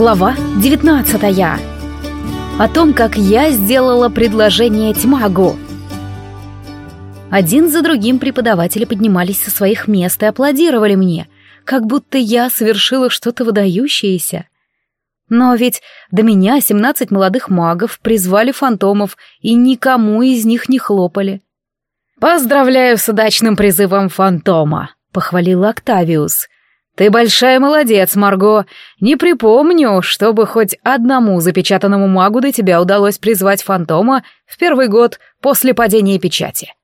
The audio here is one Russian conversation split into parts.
Глава 19 О том, как я сделала предложение Тьмагу. Один за другим преподаватели поднимались со своих мест и аплодировали мне, как будто я совершила что-то выдающееся. Но ведь до меня 17 молодых магов призвали фантомов, и никому из них не хлопали. «Поздравляю с удачным призывом фантома», — похвалил Октавиус — «Ты большая молодец, Марго. Не припомню, чтобы хоть одному запечатанному магу до тебя удалось призвать фантома в первый год после падения печати».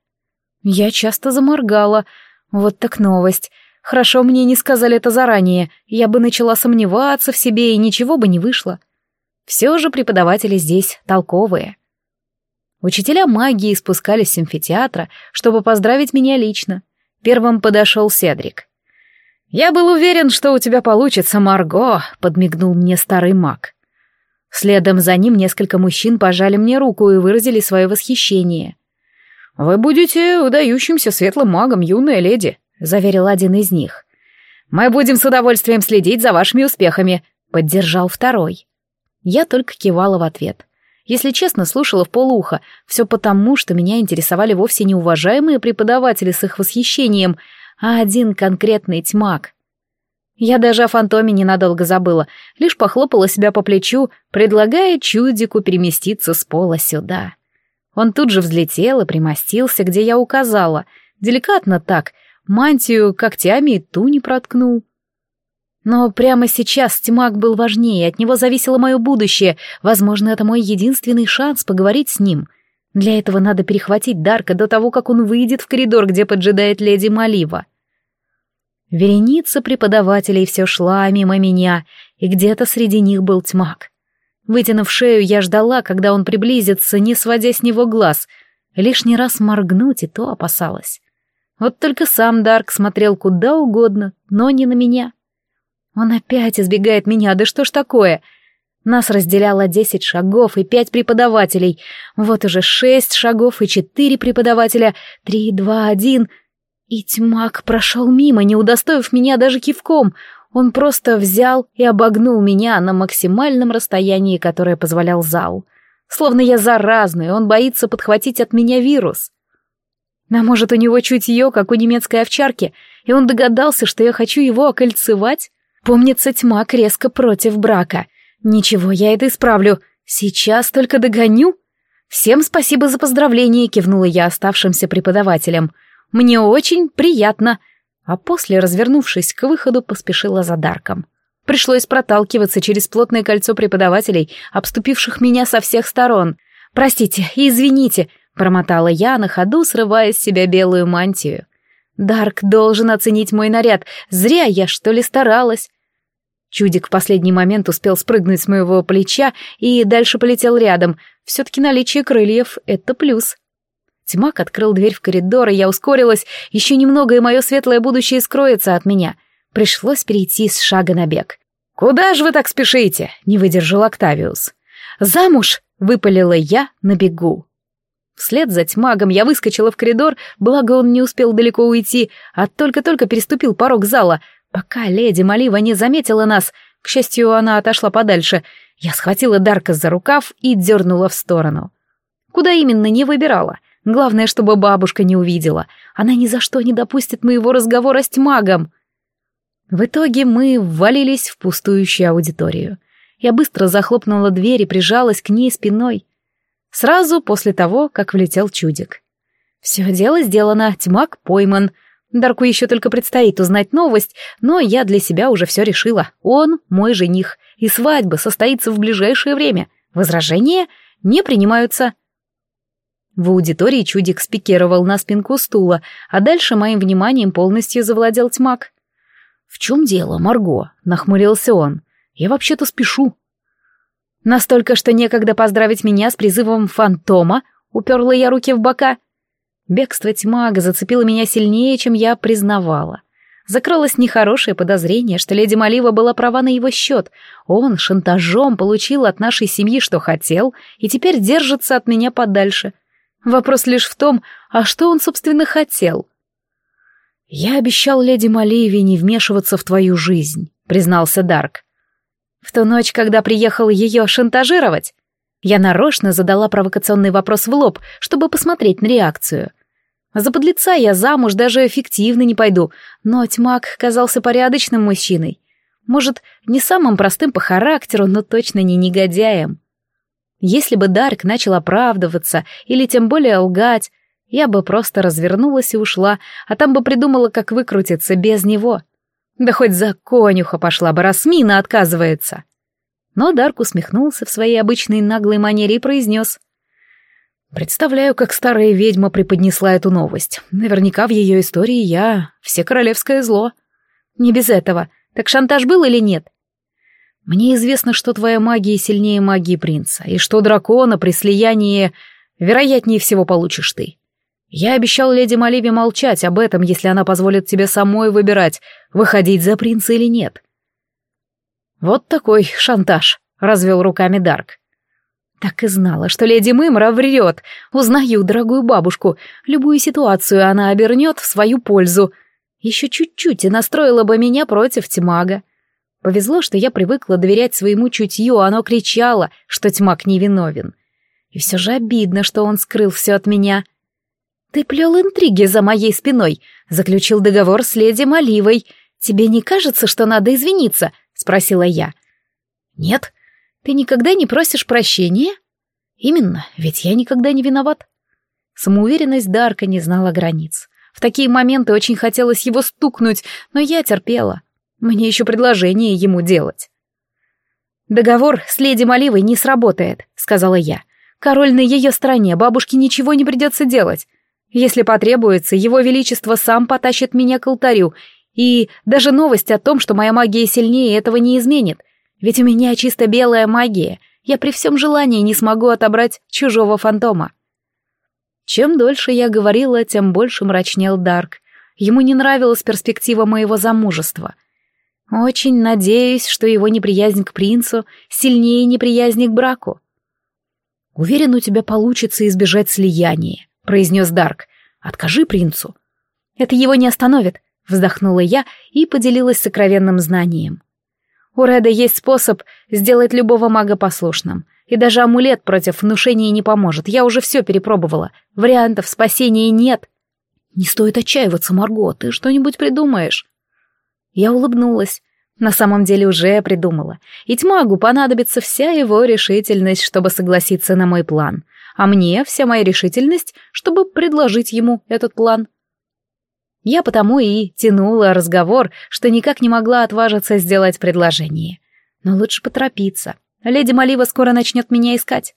Я часто заморгала. Вот так новость. Хорошо мне не сказали это заранее. Я бы начала сомневаться в себе, и ничего бы не вышло. Все же преподаватели здесь толковые. Учителя магии спускались с амфитеатра, чтобы поздравить меня лично. Первым подошел Седрик. «Я был уверен, что у тебя получится, Марго», — подмигнул мне старый маг. Следом за ним несколько мужчин пожали мне руку и выразили свое восхищение. «Вы будете удающимся светлым магом, юная леди», — заверил один из них. «Мы будем с удовольствием следить за вашими успехами», — поддержал второй. Я только кивала в ответ. Если честно, слушала в полуха, все потому, что меня интересовали вовсе не уважаемые преподаватели с их восхищением, а один конкретный тьмак. Я даже о фантоме ненадолго забыла, лишь похлопала себя по плечу, предлагая чудику переместиться с пола сюда. Он тут же взлетел и примостился, где я указала, деликатно так, мантию когтями и ту не проткнул. Но прямо сейчас тьмак был важнее, от него зависело мое будущее, возможно, это мой единственный шанс поговорить с ним — для этого надо перехватить Дарка до того, как он выйдет в коридор, где поджидает леди Малива. Вереница преподавателей все шла мимо меня, и где-то среди них был тьмак. Вытянув шею, я ждала, когда он приблизится, не сводя с него глаз. Лишний раз моргнуть и то опасалась. Вот только сам Дарк смотрел куда угодно, но не на меня. Он опять избегает меня, да что ж такое? — нас разделяло десять шагов и пять преподавателей. Вот уже шесть шагов и четыре преподавателя. Три, два, один. И тьмак прошел мимо, не удостоив меня даже кивком. Он просто взял и обогнул меня на максимальном расстоянии, которое позволял зал. Словно я заразный, он боится подхватить от меня вирус. А может, у него чутье, как у немецкой овчарки, и он догадался, что я хочу его окольцевать? Помнится, тьмак резко против брака — «Ничего, я это исправлю. Сейчас только догоню». «Всем спасибо за поздравление», — кивнула я оставшимся преподавателям. «Мне очень приятно». А после, развернувшись к выходу, поспешила за Дарком. Пришлось проталкиваться через плотное кольцо преподавателей, обступивших меня со всех сторон. «Простите извините», — промотала я на ходу, срывая с себя белую мантию. «Дарк должен оценить мой наряд. Зря я, что ли, старалась». Чудик в последний момент успел спрыгнуть с моего плеча и дальше полетел рядом. Все-таки наличие крыльев — это плюс. Тьмак открыл дверь в коридор, и я ускорилась. Еще немного, и мое светлое будущее скроется от меня. Пришлось перейти с шага на бег. «Куда же вы так спешите?» — не выдержал Октавиус. «Замуж!» — выпалила я на бегу. Вслед за тьмагом я выскочила в коридор, благо он не успел далеко уйти, а только-только переступил порог зала — Пока леди Малива не заметила нас, к счастью, она отошла подальше, я схватила Дарка за рукав и дернула в сторону. Куда именно, не выбирала. Главное, чтобы бабушка не увидела. Она ни за что не допустит моего разговора с тьмагом. В итоге мы ввалились в пустующую аудиторию. Я быстро захлопнула дверь и прижалась к ней спиной. Сразу после того, как влетел чудик. Все дело сделано, тьмак пойман — Дарку еще только предстоит узнать новость, но я для себя уже все решила. Он мой жених, и свадьба состоится в ближайшее время. Возражения не принимаются. В аудитории чудик спикировал на спинку стула, а дальше моим вниманием полностью завладел тьмак. «В чем дело, Марго?» — нахмурился он. «Я вообще-то спешу». Настолько, что некогда поздравить меня с призывом фантома, уперла я руки в бока — Бегство тьмага зацепило меня сильнее, чем я признавала. Закрылось нехорошее подозрение, что леди Малива была права на его счет. Он шантажом получил от нашей семьи, что хотел, и теперь держится от меня подальше. Вопрос лишь в том, а что он, собственно, хотел? «Я обещал леди Маливе не вмешиваться в твою жизнь», — признался Дарк. В ту ночь, когда приехал ее шантажировать? Я нарочно задала провокационный вопрос в лоб, чтобы посмотреть на реакцию. За подлеца я замуж даже эффективно не пойду, но тьмак казался порядочным мужчиной. Может, не самым простым по характеру, но точно не негодяем. Если бы Дарк начал оправдываться или тем более лгать, я бы просто развернулась и ушла, а там бы придумала, как выкрутиться без него. Да хоть за конюха пошла бы, раз Мина отказывается. Но Дарк усмехнулся в своей обычной наглой манере и произнес. «Представляю, как старая ведьма преподнесла эту новость. Наверняка в ее истории я все королевское зло. Не без этого. Так шантаж был или нет?» «Мне известно, что твоя магия сильнее магии принца, и что дракона при слиянии вероятнее всего получишь ты. Я обещал леди Маливе молчать об этом, если она позволит тебе самой выбирать, выходить за принца или нет. Вот такой шантаж, развел руками Дарк. Так и знала, что леди Мымра врет. Узнаю дорогую бабушку. Любую ситуацию она обернет в свою пользу. Еще чуть-чуть и настроила бы меня против тьмага. Повезло, что я привыкла доверять своему чутью, оно кричало, что тьмак невиновен. И все же обидно, что он скрыл все от меня. — «Ты плел интриги за моей спиной, заключил договор с леди Маливой. Тебе не кажется, что надо извиниться?» — спросила я. «Нет. Ты никогда не просишь прощения?» «Именно, ведь я никогда не виноват». Самоуверенность Дарка не знала границ. В такие моменты очень хотелось его стукнуть, но я терпела. Мне еще предложение ему делать. «Договор с леди Маливой не сработает», — сказала я. «Король на ее стороне, бабушке ничего не придется делать. Если потребуется, его величество сам потащит меня к алтарю, и даже новость о том, что моя магия сильнее, этого не изменит. Ведь у меня чисто белая магия, я при всем желании не смогу отобрать чужого фантома. Чем дольше я говорила, тем больше мрачнел Дарк. Ему не нравилась перспектива моего замужества. Очень надеюсь, что его неприязнь к принцу сильнее неприязни к браку. Уверен, у тебя получится избежать слияния произнес Дарк. «Откажи принцу». «Это его не остановит», — вздохнула я и поделилась сокровенным знанием. У Реда есть способ сделать любого мага послушным, и даже амулет против внушения не поможет. Я уже все перепробовала. Вариантов спасения нет. Не стоит отчаиваться, Марго, ты что-нибудь придумаешь. Я улыбнулась. На самом деле уже придумала. И тьмагу понадобится вся его решительность, чтобы согласиться на мой план а мне вся моя решительность, чтобы предложить ему этот план. Я потому и тянула разговор, что никак не могла отважиться сделать предложение. Но лучше поторопиться. Леди Малива скоро начнет меня искать.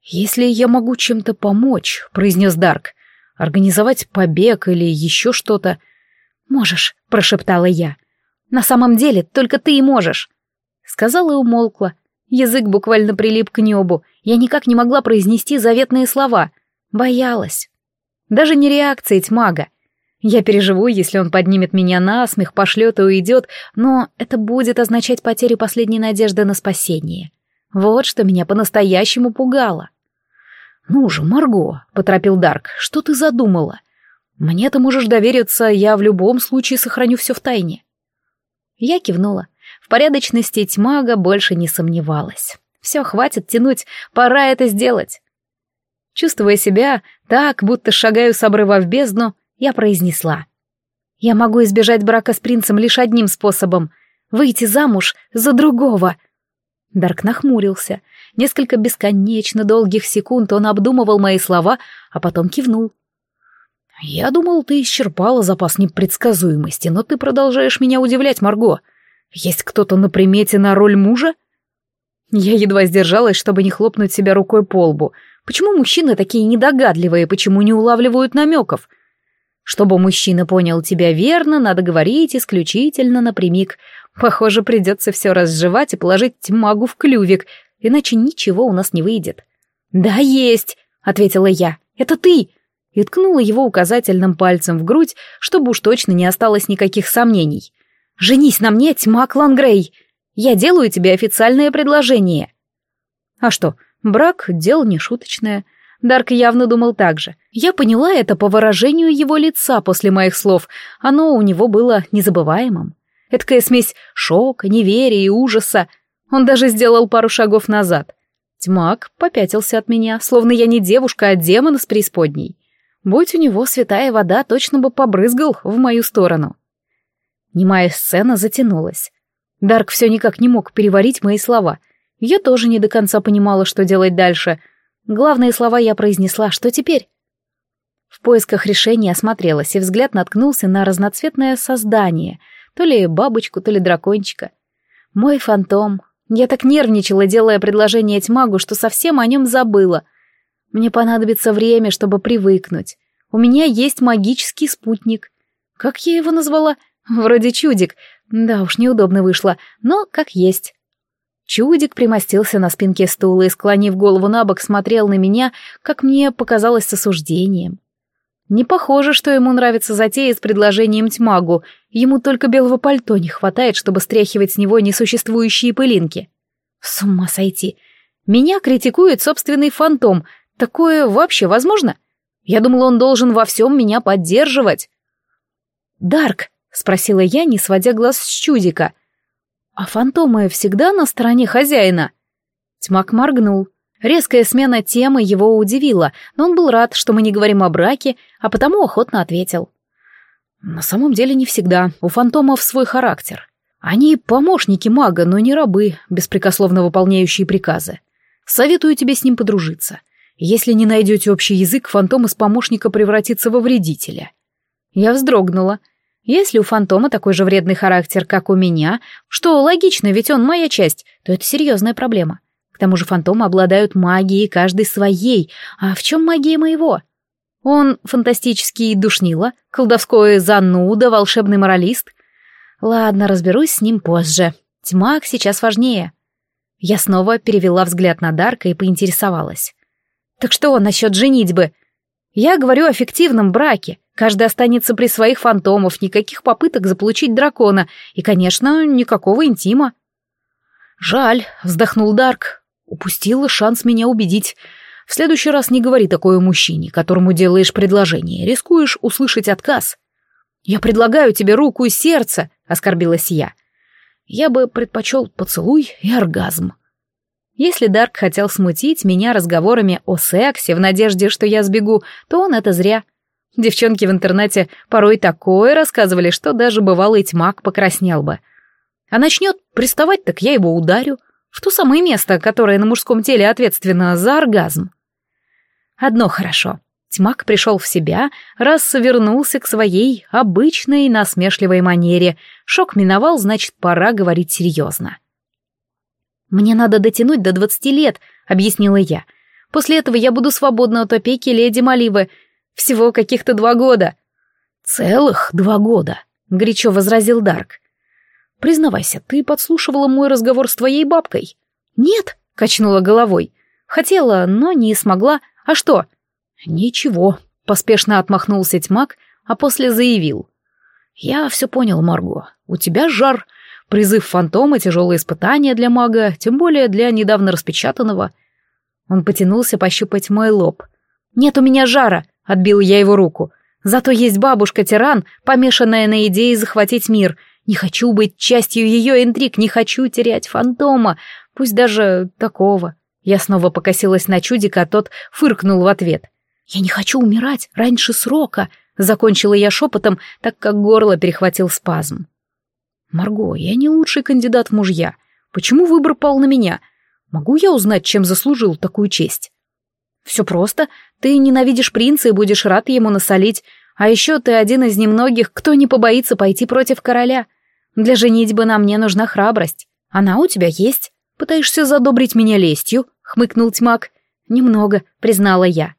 «Если я могу чем-то помочь», — произнес Дарк, — «организовать побег или еще что-то...» «Можешь», — прошептала я. «На самом деле только ты и можешь», — сказала и умолкла, Язык буквально прилип к небу. Я никак не могла произнести заветные слова. Боялась. Даже не реакция тьмага. Я переживу, если он поднимет меня на смех, пошлет и уйдет, но это будет означать потерю последней надежды на спасение. Вот что меня по-настоящему пугало. «Ну же, Марго», — поторопил Дарк, — «что ты задумала? Мне ты можешь довериться, я в любом случае сохраню все в тайне». Я кивнула. В порядочности тьмага больше не сомневалась. Все, хватит тянуть, пора это сделать. Чувствуя себя так, будто шагаю с обрыва в бездну, я произнесла. Я могу избежать брака с принцем лишь одним способом — выйти замуж за другого. Дарк нахмурился. Несколько бесконечно долгих секунд он обдумывал мои слова, а потом кивнул. «Я думал, ты исчерпала запас непредсказуемости, но ты продолжаешь меня удивлять, Марго. Есть кто-то на примете на роль мужа? Я едва сдержалась, чтобы не хлопнуть себя рукой по лбу. Почему мужчины такие недогадливые, почему не улавливают намеков? Чтобы мужчина понял тебя верно, надо говорить исключительно напрямик. Похоже, придется все разжевать и положить магу в клювик, иначе ничего у нас не выйдет. «Да, есть!» — ответила я. «Это ты!» И ткнула его указательным пальцем в грудь, чтобы уж точно не осталось никаких сомнений. «Женись на мне, тьма Клангрей! Я делаю тебе официальное предложение!» А что, брак — дело не шуточное. Дарк явно думал так же. Я поняла это по выражению его лица после моих слов. Оно у него было незабываемым. Эдакая смесь шока, неверия и ужаса. Он даже сделал пару шагов назад. Тьмак попятился от меня, словно я не девушка, а демон из преисподней. Будь у него святая вода, точно бы побрызгал в мою сторону. Немая сцена затянулась. Дарк все никак не мог переварить мои слова. Я тоже не до конца понимала, что делать дальше. Главные слова я произнесла, что теперь? В поисках решения осмотрелась, и взгляд наткнулся на разноцветное создание, то ли бабочку, то ли дракончика. Мой фантом. Я так нервничала, делая предложение тьмагу, что совсем о нем забыла. Мне понадобится время, чтобы привыкнуть. У меня есть магический спутник. Как я его назвала? Вроде чудик. Да уж, неудобно вышло, но как есть. Чудик примостился на спинке стула и, склонив голову на бок, смотрел на меня, как мне показалось, с осуждением. Не похоже, что ему нравится затея с предложением тьмагу, ему только белого пальто не хватает, чтобы стряхивать с него несуществующие пылинки. С ума сойти. Меня критикует собственный фантом. Такое вообще возможно? Я думала, он должен во всем меня поддерживать. «Дарк», — спросила я, не сводя глаз с чудика, «А фантомы всегда на стороне хозяина?» Тьмак моргнул. Резкая смена темы его удивила, но он был рад, что мы не говорим о браке, а потому охотно ответил. «На самом деле не всегда. У фантомов свой характер. Они помощники мага, но не рабы, беспрекословно выполняющие приказы. Советую тебе с ним подружиться. Если не найдете общий язык, фантом из помощника превратится во вредителя». Я вздрогнула. Если у фантома такой же вредный характер, как у меня, что логично, ведь он моя часть, то это серьезная проблема. К тому же фантомы обладают магией каждый своей, а в чем магия моего? Он фантастический душнило, колдовской зануда, волшебный моралист. Ладно, разберусь с ним позже. Тьмак сейчас важнее. Я снова перевела взгляд на Дарка и поинтересовалась. Так что насчет женитьбы? Я говорю о фиктивном браке. Каждый останется при своих фантомов, никаких попыток заполучить дракона и, конечно, никакого интима. «Жаль», — вздохнул Дарк. «Упустила шанс меня убедить. В следующий раз не говори такое мужчине, которому делаешь предложение. Рискуешь услышать отказ». «Я предлагаю тебе руку и сердце», — оскорбилась я. «Я бы предпочел поцелуй и оргазм». Если Дарк хотел смутить меня разговорами о сексе в надежде, что я сбегу, то он это зря. Девчонки в интернете порой такое рассказывали, что даже бывалый тьмак покраснел бы. А начнет приставать, так я его ударю. В то самое место, которое на мужском теле ответственно за оргазм. Одно хорошо. Тьмак пришел в себя, раз вернулся к своей обычной насмешливой манере. Шок миновал, значит, пора говорить серьезно. «Мне надо дотянуть до двадцати лет», — объяснила я. «После этого я буду свободна от опеки леди Маливы, всего каких-то два года». «Целых два года», — горячо возразил Дарк. «Признавайся, ты подслушивала мой разговор с твоей бабкой?» «Нет», — качнула головой. «Хотела, но не смогла. А что?» «Ничего», — поспешно отмахнулся тьмак, а после заявил. «Я все понял, Марго. У тебя жар. Призыв фантома — тяжелое испытание для мага, тем более для недавно распечатанного». Он потянулся пощупать мой лоб. «Нет у меня жара», Отбил я его руку. Зато есть бабушка-тиран, помешанная на идее захватить мир. Не хочу быть частью ее интриг, не хочу терять фантома, пусть даже такого. Я снова покосилась на чудика, а тот фыркнул в ответ. «Я не хочу умирать раньше срока», — закончила я шепотом, так как горло перехватил спазм. «Марго, я не лучший кандидат в мужья. Почему выбор пал на меня? Могу я узнать, чем заслужил такую честь?» Все просто. Ты ненавидишь принца и будешь рад ему насолить. А еще ты один из немногих, кто не побоится пойти против короля. Для женитьбы на мне нужна храбрость. Она у тебя есть. Пытаешься задобрить меня лестью?» — хмыкнул тьмак. «Немного», — признала я.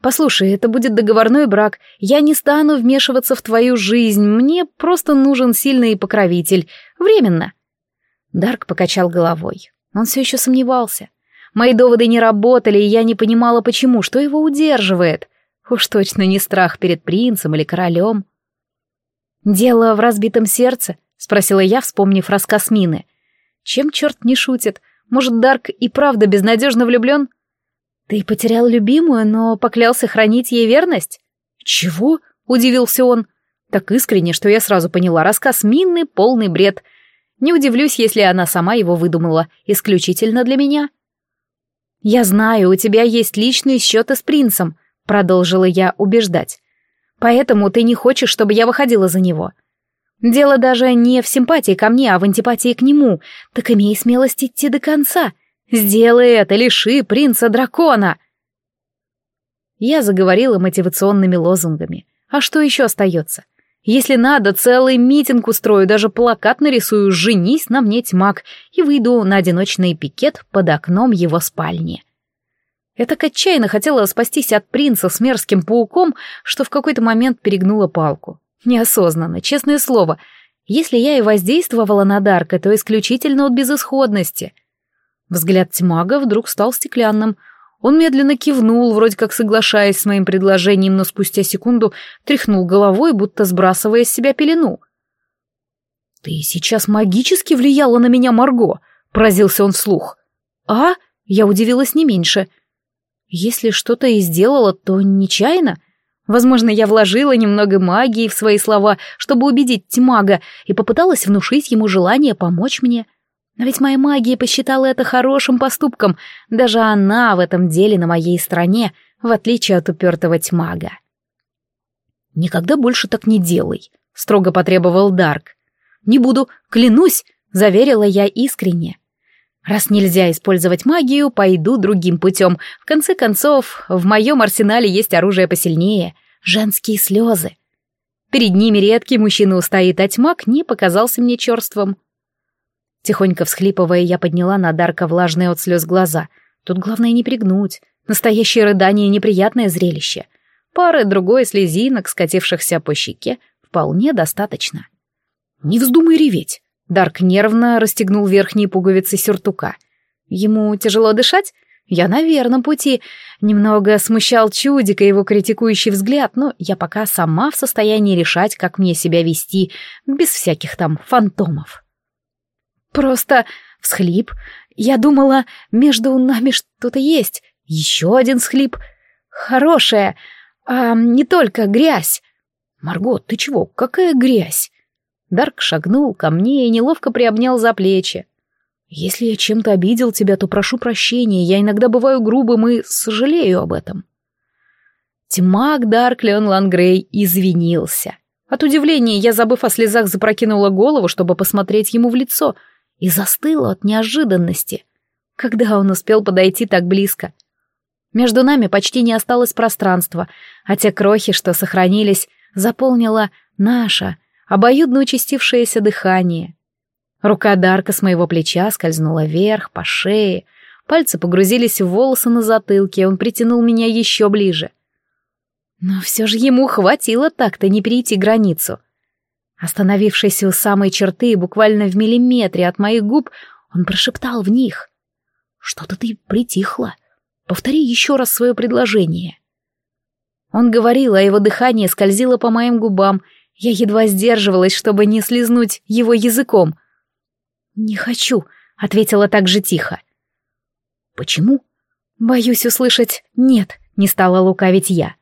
«Послушай, это будет договорной брак. Я не стану вмешиваться в твою жизнь. Мне просто нужен сильный покровитель. Временно». Дарк покачал головой. Он все еще сомневался. Мои доводы не работали, и я не понимала, почему, что его удерживает. Уж точно не страх перед принцем или королем. «Дело в разбитом сердце?» — спросила я, вспомнив рассказ Мины. «Чем черт не шутит? Может, Дарк и правда безнадежно влюблен?» «Ты потерял любимую, но поклялся хранить ей верность?» «Чего?» — удивился он. Так искренне, что я сразу поняла, рассказ Мины — полный бред. Не удивлюсь, если она сама его выдумала, исключительно для меня. «Я знаю, у тебя есть личные счеты с принцем», — продолжила я убеждать. «Поэтому ты не хочешь, чтобы я выходила за него. Дело даже не в симпатии ко мне, а в антипатии к нему. Так имей смелость идти до конца. Сделай это, лиши принца дракона!» Я заговорила мотивационными лозунгами. А что еще остается? Если надо, целый митинг устрою, даже плакат нарисую «Женись на мне, тьмак» и выйду на одиночный пикет под окном его спальни. Я так отчаянно хотела спастись от принца с мерзким пауком, что в какой-то момент перегнула палку. Неосознанно, честное слово. Если я и воздействовала на Дарка, то исключительно от безысходности. Взгляд тьмага вдруг стал стеклянным — он медленно кивнул, вроде как соглашаясь с моим предложением, но спустя секунду тряхнул головой, будто сбрасывая с себя пелену. «Ты сейчас магически влияла на меня, Марго!» — поразился он вслух. «А?» — я удивилась не меньше. «Если что-то и сделала, то нечаянно. Возможно, я вложила немного магии в свои слова, чтобы убедить Тьмага, и попыталась внушить ему желание помочь мне. Но ведь моя магия посчитала это хорошим поступком. Даже она в этом деле на моей стороне, в отличие от упертого тьмага. «Никогда больше так не делай», — строго потребовал Дарк. «Не буду, клянусь», — заверила я искренне. «Раз нельзя использовать магию, пойду другим путем. В конце концов, в моем арсенале есть оружие посильнее — женские слезы. Перед ними редкий мужчина устоит, а тьмак не показался мне черством. Тихонько всхлипывая, я подняла на Дарка влажные от слез глаза. Тут главное не пригнуть. Настоящее рыдание — неприятное зрелище. Пары другой слезинок, скатившихся по щеке, вполне достаточно. «Не вздумай реветь!» Дарк нервно расстегнул верхние пуговицы сюртука. Ему тяжело дышать? Я на верном пути. Немного смущал чудика его критикующий взгляд, но я пока сама в состоянии решать, как мне себя вести, без всяких там фантомов. Просто всхлип. Я думала, между нами что-то есть. Еще один всхлип. Хорошая, а не только грязь. Марго, ты чего? Какая грязь? Дарк шагнул ко мне и неловко приобнял за плечи. Если я чем-то обидел тебя, то прошу прощения, я иногда бываю грубым и сожалею об этом. Тьмак Дарк Леон Лангрей извинился. От удивления я, забыв о слезах, запрокинула голову, чтобы посмотреть ему в лицо — и застыла от неожиданности. Когда он успел подойти так близко? Между нами почти не осталось пространства, а те крохи, что сохранились, заполнило наше, обоюдно участившееся дыхание. Рука Дарка с моего плеча скользнула вверх, по шее, пальцы погрузились в волосы на затылке, он притянул меня еще ближе. Но все же ему хватило так-то не перейти границу — Остановившись у самой черты, буквально в миллиметре от моих губ, он прошептал в них. «Что-то ты притихла. Повтори еще раз свое предложение». Он говорил, а его дыхание скользило по моим губам. Я едва сдерживалась, чтобы не слизнуть его языком. «Не хочу», — ответила так же тихо. «Почему?» «Боюсь услышать «нет», — не стала лукавить я.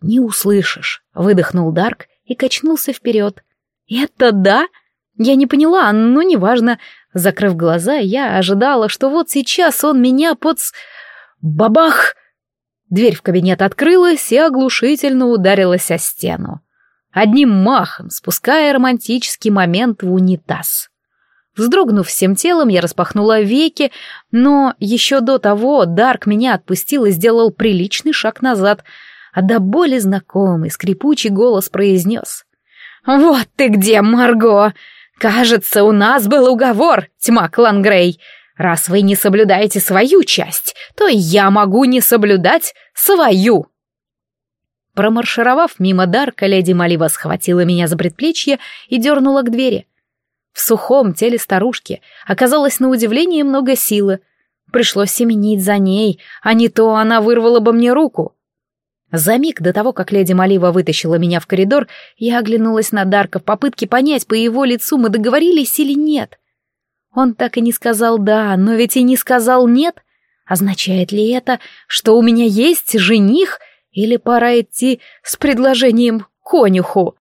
«Не услышишь», — выдохнул Дарк и качнулся вперед. «Это да?» Я не поняла, но неважно. Закрыв глаза, я ожидала, что вот сейчас он меня под... Бабах! Дверь в кабинет открылась и оглушительно ударилась о стену. Одним махом, спуская романтический момент в унитаз. Вздрогнув всем телом, я распахнула веки, но еще до того Дарк меня отпустил и сделал приличный шаг назад, а до боли знакомый скрипучий голос произнес. «Вот ты где, Марго! Кажется, у нас был уговор, тьма Клангрей. Раз вы не соблюдаете свою часть, то я могу не соблюдать свою!» Промаршировав мимо Дарка, леди Малива схватила меня за предплечье и дернула к двери. В сухом теле старушки оказалось на удивление много силы. Пришлось семенить за ней, а не то она вырвала бы мне руку. За миг до того, как леди Малива вытащила меня в коридор, я оглянулась на Дарка в попытке понять по его лицу, мы договорились или нет. Он так и не сказал «да», но ведь и не сказал «нет». Означает ли это, что у меня есть жених, или пора идти с предложением конюху?